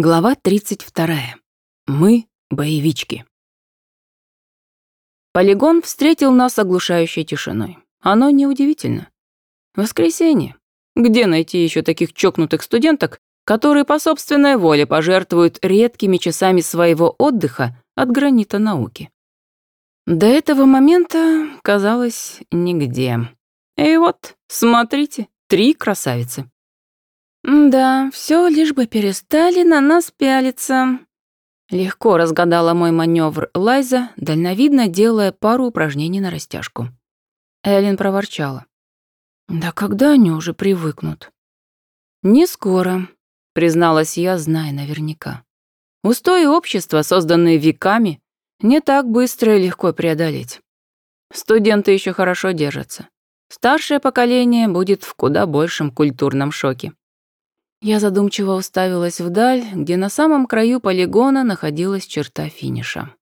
Глава 32. Мы — боевички. Полигон встретил нас оглушающей тишиной. Оно неудивительно. Воскресенье. Где найти еще таких чокнутых студенток, которые по собственной воле пожертвуют редкими часами своего отдыха от гранита науки? До этого момента, казалось, нигде. И вот, смотрите, три красавицы. «Да, все лишь бы перестали на нас пялиться», Легко разгадала мой маневр Лайза, дальновидно делая пару упражнений на растяжку. Эллен проворчала. «Да когда они уже привыкнут?» «Не скоро», — призналась я, зная наверняка. «Устои общества, созданные веками, не так быстро и легко преодолеть. Студенты еще хорошо держатся. Старшее поколение будет в куда большем культурном шоке. Я задумчиво уставилась вдаль, где на самом краю полигона находилась черта финиша.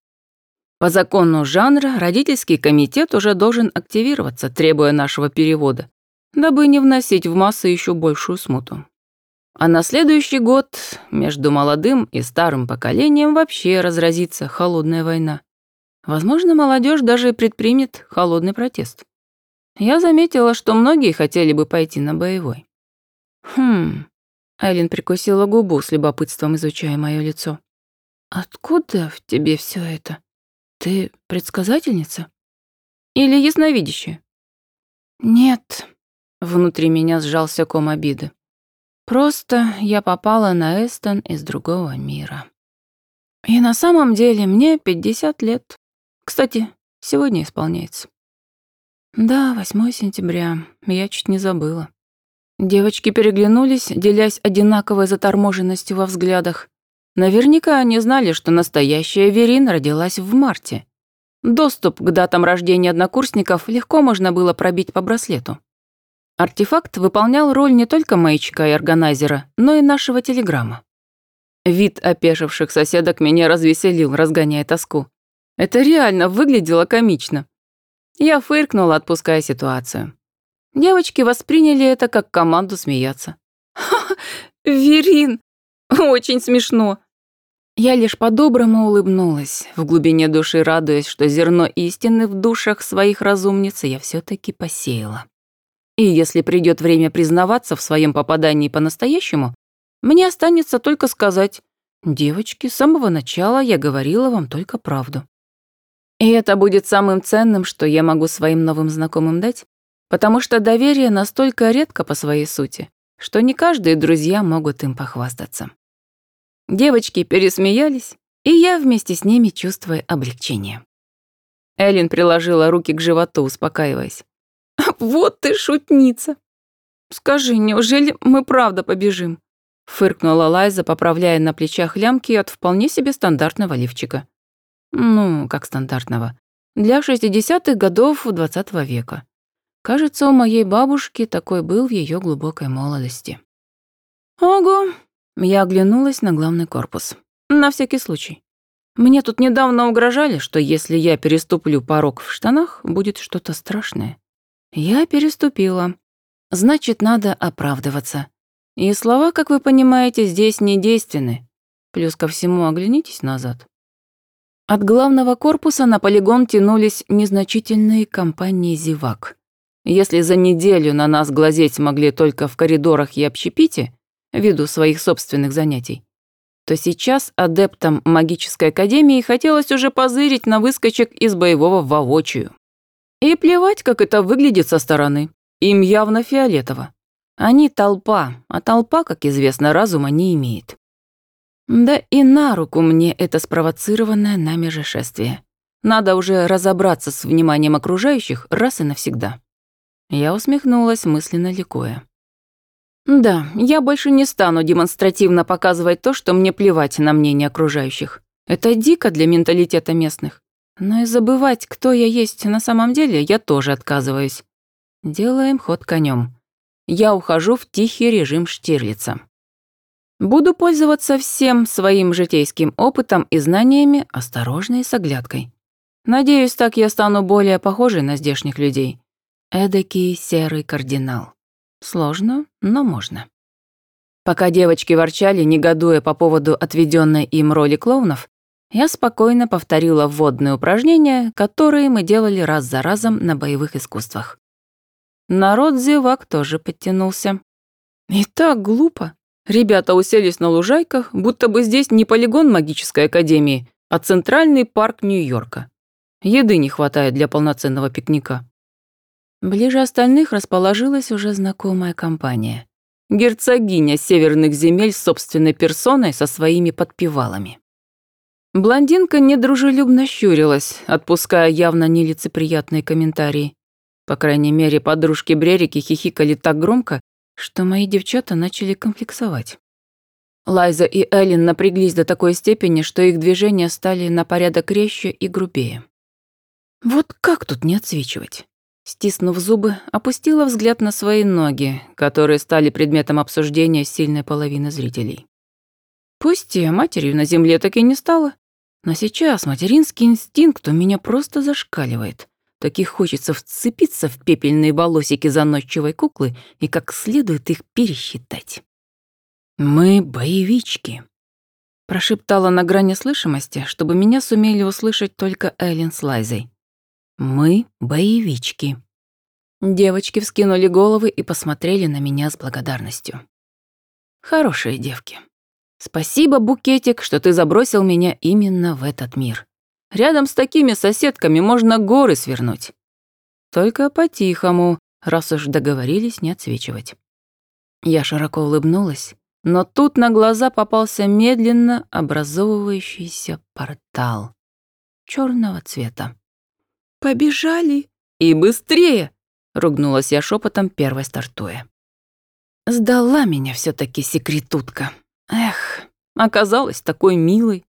По закону жанра родительский комитет уже должен активироваться, требуя нашего перевода, дабы не вносить в массы еще большую смуту. А на следующий год между молодым и старым поколением вообще разразится холодная война. Возможно, молодежь даже предпримет холодный протест. Я заметила, что многие хотели бы пойти на боевой. Хм, Айлин прикусила губу с любопытством, изучая мое лицо. «Откуда в тебе все это? Ты предсказательница? Или ясновидящая?» «Нет», — внутри меня сжался ком обиды. «Просто я попала на Эстон из другого мира. И на самом деле мне 50 лет. Кстати, сегодня исполняется». «Да, 8 сентября. Я чуть не забыла». Девочки переглянулись, делясь одинаковой заторможенностью во взглядах. Наверняка они знали, что настоящая Верин родилась в марте. Доступ к датам рождения однокурсников легко можно было пробить по браслету. Артефакт выполнял роль не только маячка и органайзера, но и нашего телеграмма. Вид опешивших соседок меня развеселил, разгоняя тоску. Это реально выглядело комично. Я фыркнула, отпуская ситуацию. Девочки восприняли это как команду смеяться. «Ха, Верин! Очень смешно!» Я лишь по-доброму улыбнулась, в глубине души радуясь, что зерно истины в душах своих разумниц я все таки посеяла. И если придет время признаваться в своем попадании по-настоящему, мне останется только сказать, «Девочки, с самого начала я говорила вам только правду». И это будет самым ценным, что я могу своим новым знакомым дать, потому что доверие настолько редко по своей сути, что не каждые друзья могут им похвастаться. Девочки пересмеялись, и я вместе с ними чувствую облегчение. Эллен приложила руки к животу, успокаиваясь. «Вот ты шутница! Скажи, неужели мы правда побежим?» Фыркнула Лайза, поправляя на плечах лямки от вполне себе стандартного лифчика. Ну, как стандартного. Для 60-х годов XX века. Кажется, у моей бабушки такой был в ее глубокой молодости. Ого! Я оглянулась на главный корпус. На всякий случай. Мне тут недавно угрожали, что если я переступлю порог в штанах, будет что-то страшное. Я переступила. Значит, надо оправдываться. И слова, как вы понимаете, здесь не действенны. Плюс ко всему оглянитесь назад. От главного корпуса на полигон тянулись незначительные компании зевак. Если за неделю на нас глазеть могли только в коридорах и общепите, ввиду своих собственных занятий, то сейчас адептам магической академии хотелось уже позырить на выскочек из боевого воочию. И плевать, как это выглядит со стороны. Им явно фиолетово. Они толпа, а толпа, как известно, разума не имеет. Да и на руку мне это спровоцированное нами же шествие. Надо уже разобраться с вниманием окружающих раз и навсегда. Я усмехнулась, мысленно ликуя. Да, я больше не стану демонстративно показывать то, что мне плевать на мнение окружающих. Это дико для менталитета местных. Но и забывать, кто я есть на самом деле, я тоже отказываюсь. Делаем ход конем. Я ухожу в тихий режим Штирлица. Буду пользоваться всем своим житейским опытом и знаниями осторожной с оглядкой. Надеюсь, так я стану более похожей на здешних людей. Эдакий серый кардинал. Сложно, но можно. Пока девочки ворчали, негодуя по поводу отведенной им роли клоунов, я спокойно повторила вводные упражнения, которые мы делали раз за разом на боевых искусствах. Народ зевак тоже подтянулся. И так глупо. Ребята уселись на лужайках, будто бы здесь не полигон магической академии, а центральный парк Нью-Йорка. Еды не хватает для полноценного пикника. Ближе остальных расположилась уже знакомая компания. Герцогиня северных земель с собственной персоной со своими подпевалами. Блондинка недружелюбно щурилась, отпуская явно нелицеприятные комментарии. По крайней мере, подружки Брерики хихикали так громко, что мои девчата начали комплексовать. Лайза и Эллен напряглись до такой степени, что их движения стали на порядок резче и грубее. Вот как тут не отсвечивать? Стиснув зубы, опустила взгляд на свои ноги, которые стали предметом обсуждения сильной половины зрителей. Пусть я матерью на земле так и не стала, но сейчас материнский инстинкт у меня просто зашкаливает. Таких хочется вцепиться в пепельные волосики заносчивой куклы и как следует их пересчитать. «Мы боевички», — прошептала на грани слышимости, чтобы меня сумели услышать только Эллен с Лайзой. Мы боевички. Девочки вскинули головы и посмотрели на меня с благодарностью. Хорошие девки. Спасибо, букетик, что ты забросил меня именно в этот мир. Рядом с такими соседками можно горы свернуть. Только по-тихому, раз уж договорились не отсвечивать. Я широко улыбнулась, но тут на глаза попался медленно образовывающийся портал черного цвета. «Побежали!» «И быстрее!» — ругнулась я шепотом, первой стартуя. Сдала меня все таки секретутка. Эх, оказалась такой милой.